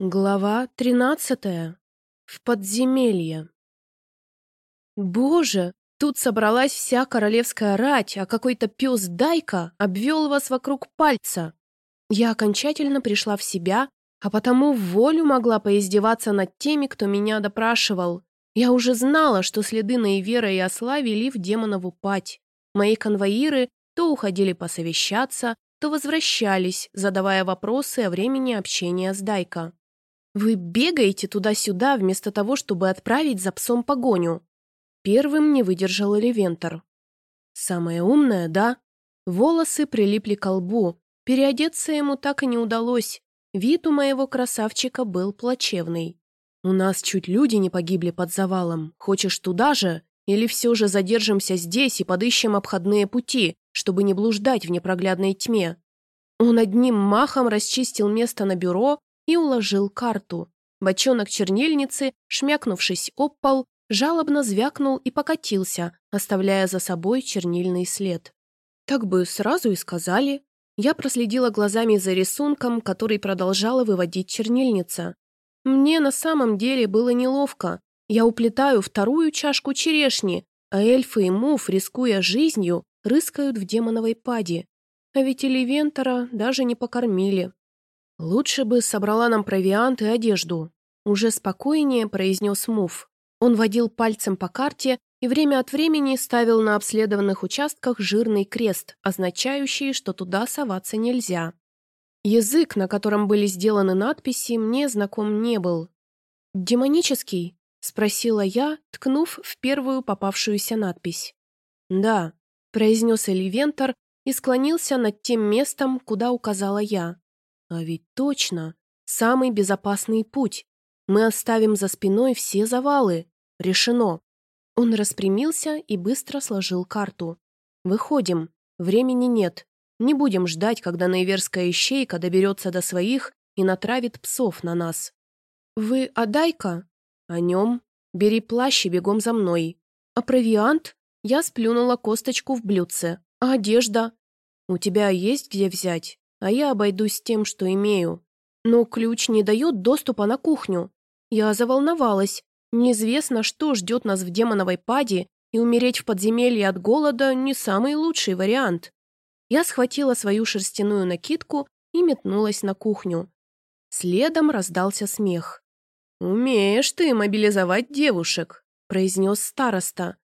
Глава тринадцатая. В подземелье. Боже, тут собралась вся королевская рать, а какой-то пес Дайка обвел вас вокруг пальца. Я окончательно пришла в себя, а потому в волю могла поиздеваться над теми, кто меня допрашивал. Я уже знала, что следы Наивера и Осла вели в демонову пать. Мои конвоиры то уходили посовещаться, то возвращались, задавая вопросы о времени общения с Дайка. Вы бегаете туда-сюда вместо того, чтобы отправить за псом погоню. Первым не выдержал Левентор. Самое умное, да? Волосы прилипли к лбу. Переодеться ему так и не удалось. Вид у моего красавчика был плачевный. У нас чуть люди не погибли под завалом. Хочешь туда же? Или все же задержимся здесь и подыщем обходные пути, чтобы не блуждать в непроглядной тьме? Он одним махом расчистил место на бюро, и уложил карту. Бочонок чернильницы, шмякнувшись об пол, жалобно звякнул и покатился, оставляя за собой чернильный след. Так бы сразу и сказали. Я проследила глазами за рисунком, который продолжала выводить чернильница. Мне на самом деле было неловко. Я уплетаю вторую чашку черешни, а эльфы и муф, рискуя жизнью, рыскают в демоновой паде. А ведь Эливентора даже не покормили. «Лучше бы собрала нам провиант и одежду», — уже спокойнее произнес Муф. Он водил пальцем по карте и время от времени ставил на обследованных участках жирный крест, означающий, что туда соваться нельзя. Язык, на котором были сделаны надписи, мне знаком не был. «Демонический?» — спросила я, ткнув в первую попавшуюся надпись. «Да», — произнес Эливентор и склонился над тем местом, куда указала я. А ведь точно, самый безопасный путь. Мы оставим за спиной все завалы. Решено. Он распрямился и быстро сложил карту. Выходим. Времени нет. Не будем ждать, когда наиверская ищейка доберется до своих и натравит псов на нас. Вы Адайка? О нем. Бери плащ и бегом за мной. А провиант? Я сплюнула косточку в блюдце. А одежда? У тебя есть где взять? А я обойдусь тем, что имею. Но ключ не дает доступа на кухню. Я заволновалась. Неизвестно, что ждет нас в демоновой паде, и умереть в подземелье от голода не самый лучший вариант. Я схватила свою шерстяную накидку и метнулась на кухню. Следом раздался смех. «Умеешь ты мобилизовать девушек», — произнес староста.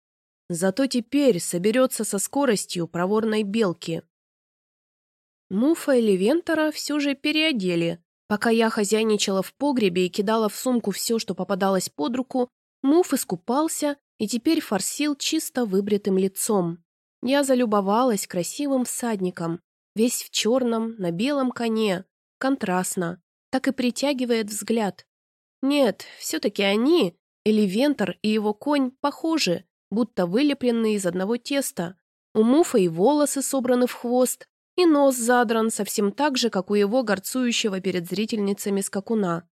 «Зато теперь соберется со скоростью проворной белки». Муфа и Левентора все же переодели. Пока я хозяйничала в погребе и кидала в сумку все, что попадалось под руку, Муф искупался и теперь форсил чисто выбритым лицом. Я залюбовалась красивым всадником, весь в черном, на белом коне, контрастно, так и притягивает взгляд. Нет, все-таки они, Эливентор и его конь, похожи, будто вылепленные из одного теста. У Муфа и волосы собраны в хвост, и нос задран совсем так же, как у его горцующего перед зрительницами скакуна.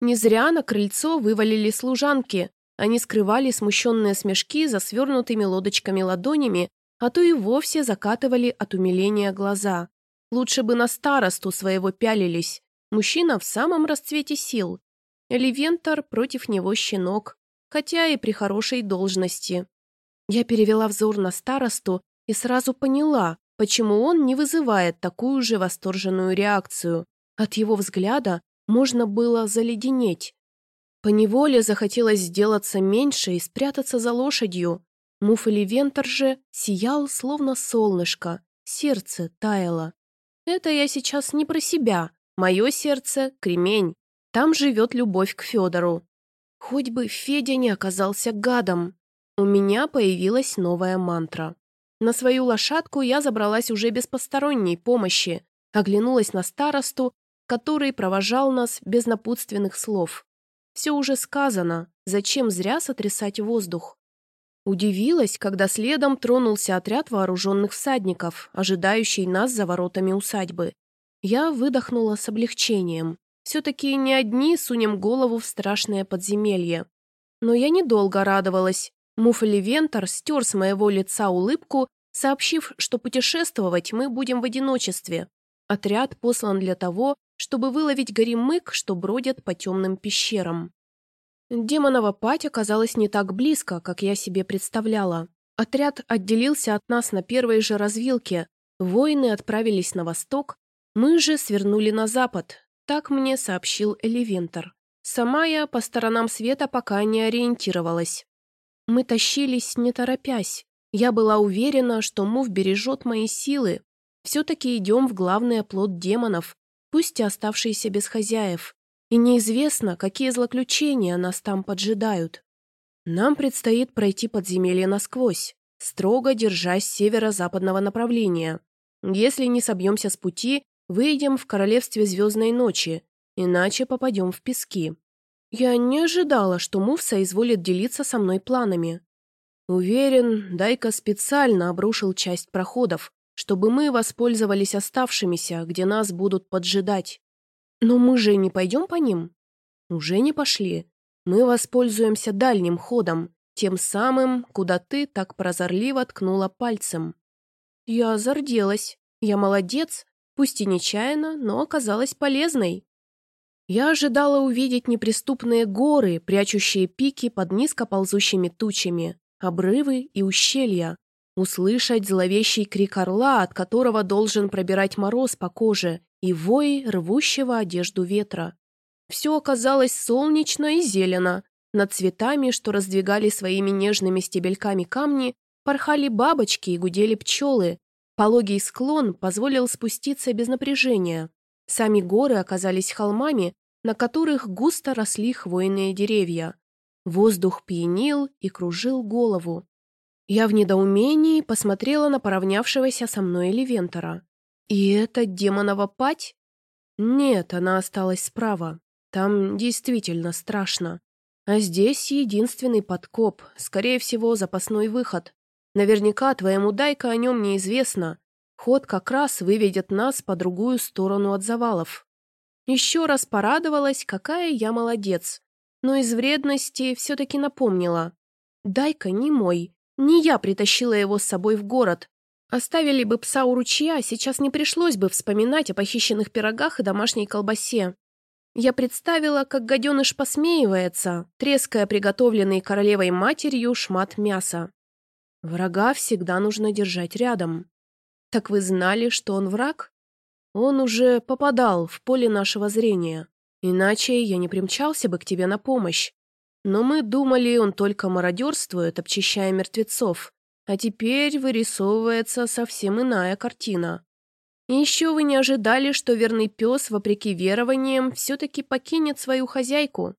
Не зря на крыльцо вывалили служанки, они скрывали смущенные смешки за свернутыми лодочками ладонями, а то и вовсе закатывали от умиления глаза. Лучше бы на старосту своего пялились. Мужчина в самом расцвете сил. Эливентор против него щенок, хотя и при хорошей должности. Я перевела взор на старосту и сразу поняла, Почему он не вызывает такую же восторженную реакцию? От его взгляда можно было заледенеть. Поневоле захотелось сделаться меньше и спрятаться за лошадью. Муфали Вентер же сиял, словно солнышко, сердце таяло. Это я сейчас не про себя. Мое сердце — кремень. Там живет любовь к Федору. Хоть бы Федя не оказался гадом. У меня появилась новая мантра. На свою лошадку я забралась уже без посторонней помощи, оглянулась на старосту, который провожал нас без напутственных слов. Все уже сказано, зачем зря сотрясать воздух. Удивилась, когда следом тронулся отряд вооруженных всадников, ожидающий нас за воротами усадьбы. Я выдохнула с облегчением. Все-таки не одни сунем голову в страшное подземелье. Но я недолго радовалась. Муфли Вентор стер с моего лица улыбку, сообщив, что путешествовать мы будем в одиночестве. Отряд послан для того, чтобы выловить горемык, что бродят по темным пещерам. Демонова пать оказалась не так близко, как я себе представляла. Отряд отделился от нас на первой же развилке, воины отправились на восток, мы же свернули на запад, так мне сообщил Элевентор. Сама я по сторонам света пока не ориентировалась. Мы тащились, не торопясь. Я была уверена, что Мув бережет мои силы. Все-таки идем в главный оплот демонов, пусть и оставшиеся без хозяев. И неизвестно, какие злоключения нас там поджидают. Нам предстоит пройти подземелье насквозь, строго держась северо-западного направления. Если не собьемся с пути, выйдем в королевстве Звездной Ночи, иначе попадем в пески. Я не ожидала, что Мувса изволит делиться со мной планами. Уверен, Дайка специально обрушил часть проходов, чтобы мы воспользовались оставшимися, где нас будут поджидать. Но мы же не пойдем по ним? Уже не пошли. Мы воспользуемся дальним ходом, тем самым, куда ты так прозорливо ткнула пальцем. Я зарделась. Я молодец, пусть и нечаянно, но оказалась полезной. Я ожидала увидеть неприступные горы, прячущие пики под низко ползущими тучами, обрывы и ущелья, услышать зловещий крик орла, от которого должен пробирать мороз по коже, и вой рвущего одежду ветра. Все оказалось солнечно и зелено. Над цветами, что раздвигали своими нежными стебельками камни, порхали бабочки и гудели пчелы. Пологий склон позволил спуститься без напряжения. Сами горы оказались холмами, на которых густо росли хвойные деревья. Воздух пьянил и кружил голову. Я в недоумении посмотрела на поравнявшегося со мной Левентора. «И это демонова пать?» «Нет, она осталась справа. Там действительно страшно. А здесь единственный подкоп, скорее всего, запасной выход. Наверняка твоему Дайка о нем неизвестно. Ход как раз выведет нас по другую сторону от завалов. Еще раз порадовалась, какая я молодец. Но из вредности все-таки напомнила. Дайка не мой. Не я притащила его с собой в город. Оставили бы пса у ручья, сейчас не пришлось бы вспоминать о похищенных пирогах и домашней колбасе. Я представила, как гаденыш посмеивается, треская приготовленный королевой матерью шмат мяса. Врага всегда нужно держать рядом. Так вы знали, что он враг? Он уже попадал в поле нашего зрения. Иначе я не примчался бы к тебе на помощь. Но мы думали, он только мародерствует, обчищая мертвецов. А теперь вырисовывается совсем иная картина. Еще вы не ожидали, что верный пес, вопреки верованиям, все-таки покинет свою хозяйку?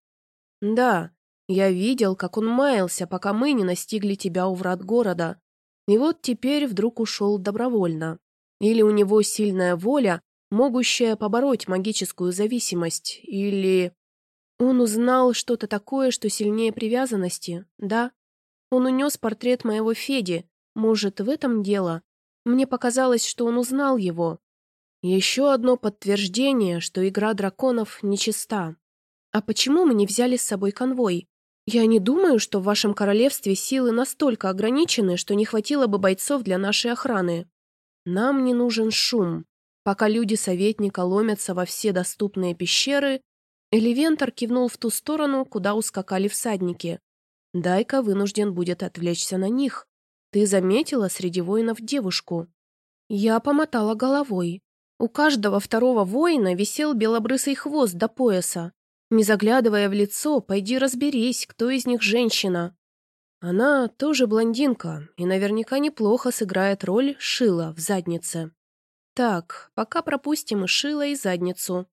Да, я видел, как он маялся, пока мы не настигли тебя у врат города. И вот теперь вдруг ушел добровольно. Или у него сильная воля, могущая побороть магическую зависимость, или... Он узнал что-то такое, что сильнее привязанности, да? Он унес портрет моего Феди. Может, в этом дело? Мне показалось, что он узнал его. Еще одно подтверждение, что игра драконов нечиста. А почему мы не взяли с собой конвой? Я не думаю, что в вашем королевстве силы настолько ограничены, что не хватило бы бойцов для нашей охраны. Нам не нужен шум. Пока люди советника ломятся во все доступные пещеры, Эливентор кивнул в ту сторону, куда ускакали всадники. Дайка вынужден будет отвлечься на них. Ты заметила среди воинов девушку? Я помотала головой. У каждого второго воина висел белобрысый хвост до пояса, не заглядывая в лицо, пойди разберись, кто из них женщина. Она тоже блондинка и наверняка неплохо сыграет роль Шила в заднице. Так, пока пропустим и Шила, и задницу.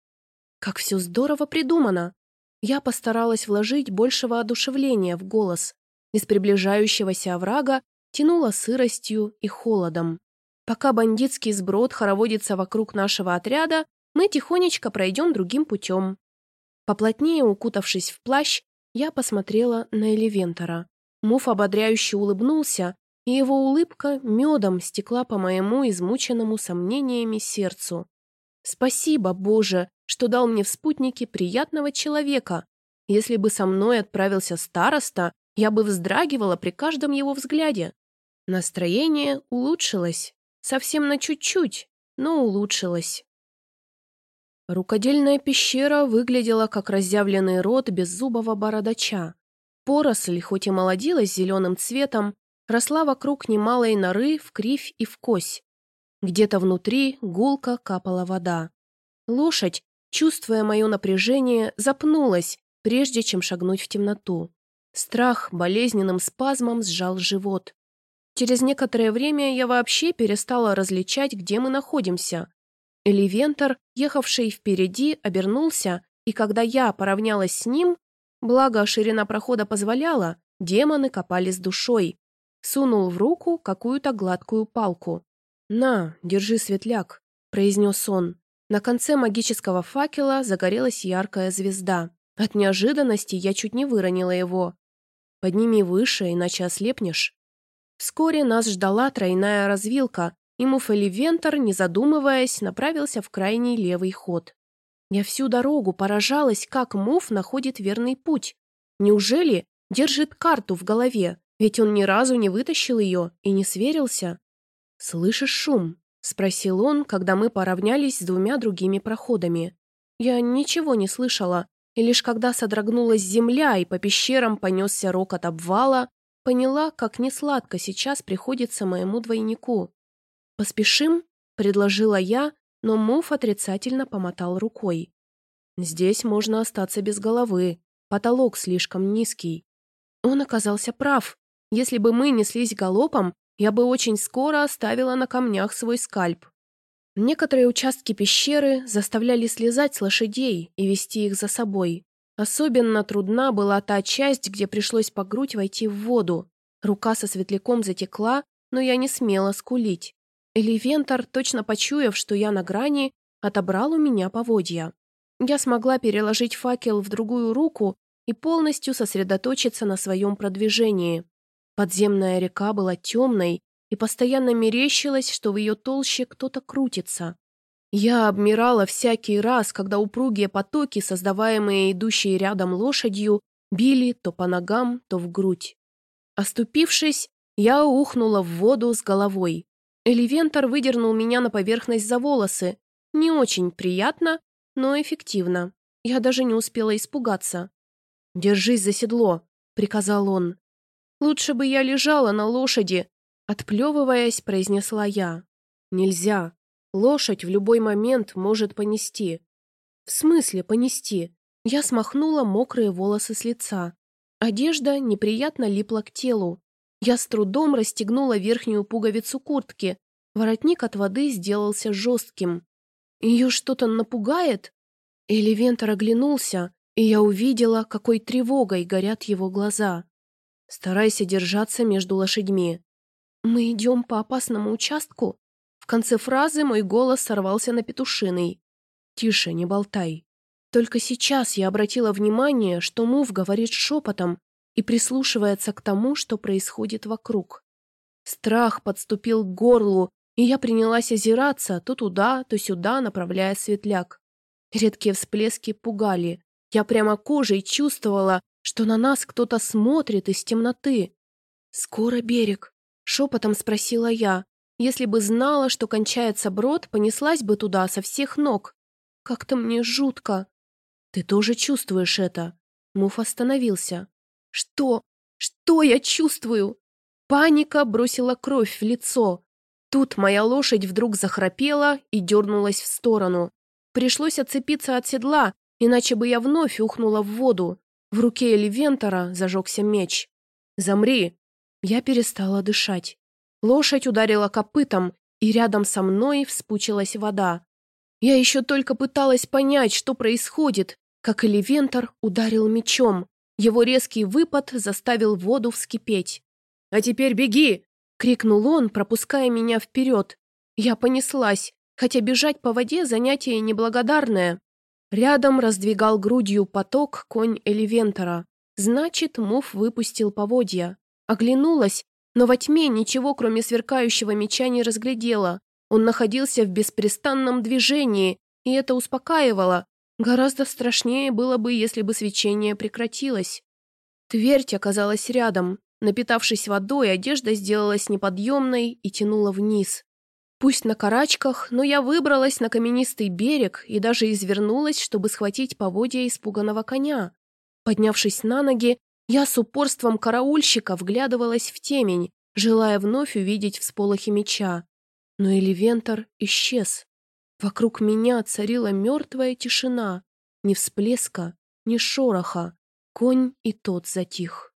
Как все здорово придумано. Я постаралась вложить больше воодушевления в голос. Из приближающегося оврага тянуло сыростью и холодом. Пока бандитский сброд хороводится вокруг нашего отряда, мы тихонечко пройдем другим путем. Поплотнее укутавшись в плащ, я посмотрела на Элевентора. Муф ободряюще улыбнулся, и его улыбка медом стекла по моему измученному сомнениями сердцу. «Спасибо, Боже, что дал мне в спутнике приятного человека. Если бы со мной отправился староста, я бы вздрагивала при каждом его взгляде». Настроение улучшилось. Совсем на чуть-чуть, но улучшилось. Рукодельная пещера выглядела как разъявленный рот беззубого бородача. Поросль, хоть и молодилась зеленым цветом, росла вокруг немалой норы в кривь и в кось. Где-то внутри гулко капала вода. Лошадь, чувствуя мое напряжение, запнулась, прежде чем шагнуть в темноту. Страх болезненным спазмом сжал живот. Через некоторое время я вообще перестала различать, где мы находимся. Эливентор, ехавший впереди, обернулся, и когда я поравнялась с ним, благо ширина прохода позволяла, демоны копали с душой. Сунул в руку какую-то гладкую палку. «На, держи, светляк», — произнес он. На конце магического факела загорелась яркая звезда. От неожиданности я чуть не выронила его. «Подними выше, иначе ослепнешь». Вскоре нас ждала тройная развилка, и Муфаливентор, не задумываясь, направился в крайний левый ход. Я всю дорогу поражалась, как Муф находит верный путь. Неужели держит карту в голове, ведь он ни разу не вытащил ее и не сверился? «Слышишь шум?» — спросил он, когда мы поравнялись с двумя другими проходами. Я ничего не слышала, и лишь когда содрогнулась земля и по пещерам понесся рокот обвала, поняла, как несладко сейчас приходится моему двойнику. «Поспешим?» — предложила я, но Муф отрицательно помотал рукой. «Здесь можно остаться без головы, потолок слишком низкий». Он оказался прав. Если бы мы неслись галопом, я бы очень скоро оставила на камнях свой скальп. Некоторые участки пещеры заставляли слезать с лошадей и вести их за собой. Особенно трудна была та часть, где пришлось по грудь войти в воду. Рука со светляком затекла, но я не смела скулить. Эливентор, точно почуяв, что я на грани, отобрал у меня поводья. Я смогла переложить факел в другую руку и полностью сосредоточиться на своем продвижении. Подземная река была темной, и постоянно мерещилось, что в ее толще кто-то крутится. Я обмирала всякий раз, когда упругие потоки, создаваемые идущей рядом лошадью, били то по ногам, то в грудь. Оступившись, я ухнула в воду с головой. Эливентор выдернул меня на поверхность за волосы. Не очень приятно, но эффективно. Я даже не успела испугаться. «Держись за седло», — приказал он. «Лучше бы я лежала на лошади», — отплевываясь, произнесла я. «Нельзя. Лошадь в любой момент может понести». «В смысле понести?» Я смахнула мокрые волосы с лица. Одежда неприятно липла к телу. Я с трудом расстегнула верхнюю пуговицу куртки. Воротник от воды сделался жестким. Ее что-то напугает? Или оглянулся, и я увидела, какой тревогой горят его глаза. Старайся держаться между лошадьми. Мы идем по опасному участку? В конце фразы мой голос сорвался на петушиный. Тише, не болтай. Только сейчас я обратила внимание, что Мув говорит шепотом, и прислушивается к тому, что происходит вокруг. Страх подступил к горлу, и я принялась озираться то туда, то сюда, направляя светляк. Редкие всплески пугали. Я прямо кожей чувствовала, что на нас кто-то смотрит из темноты. «Скоро берег?» — шепотом спросила я. Если бы знала, что кончается брод, понеслась бы туда со всех ног. Как-то мне жутко. «Ты тоже чувствуешь это?» Муф остановился. Что? Что я чувствую? Паника бросила кровь в лицо. Тут моя лошадь вдруг захрапела и дернулась в сторону. Пришлось отцепиться от седла, иначе бы я вновь ухнула в воду. В руке Эливентора зажегся меч. «Замри!» Я перестала дышать. Лошадь ударила копытом, и рядом со мной вспучилась вода. Я еще только пыталась понять, что происходит, как Эливентор ударил мечом. Его резкий выпад заставил воду вскипеть. «А теперь беги!» — крикнул он, пропуская меня вперед. Я понеслась, хотя бежать по воде занятие неблагодарное. Рядом раздвигал грудью поток конь Эливентора. Значит, Муф выпустил поводья. Оглянулась, но во тьме ничего, кроме сверкающего меча, не разглядела. Он находился в беспрестанном движении, и это успокаивало, Гораздо страшнее было бы, если бы свечение прекратилось. Твердь оказалась рядом. Напитавшись водой, одежда сделалась неподъемной и тянула вниз. Пусть на карачках, но я выбралась на каменистый берег и даже извернулась, чтобы схватить поводья испуганного коня. Поднявшись на ноги, я с упорством караульщика вглядывалась в темень, желая вновь увидеть всполохи меча. Но Эливентор исчез. Вокруг меня царила мертвая тишина. Ни всплеска, ни шороха. Конь и тот затих.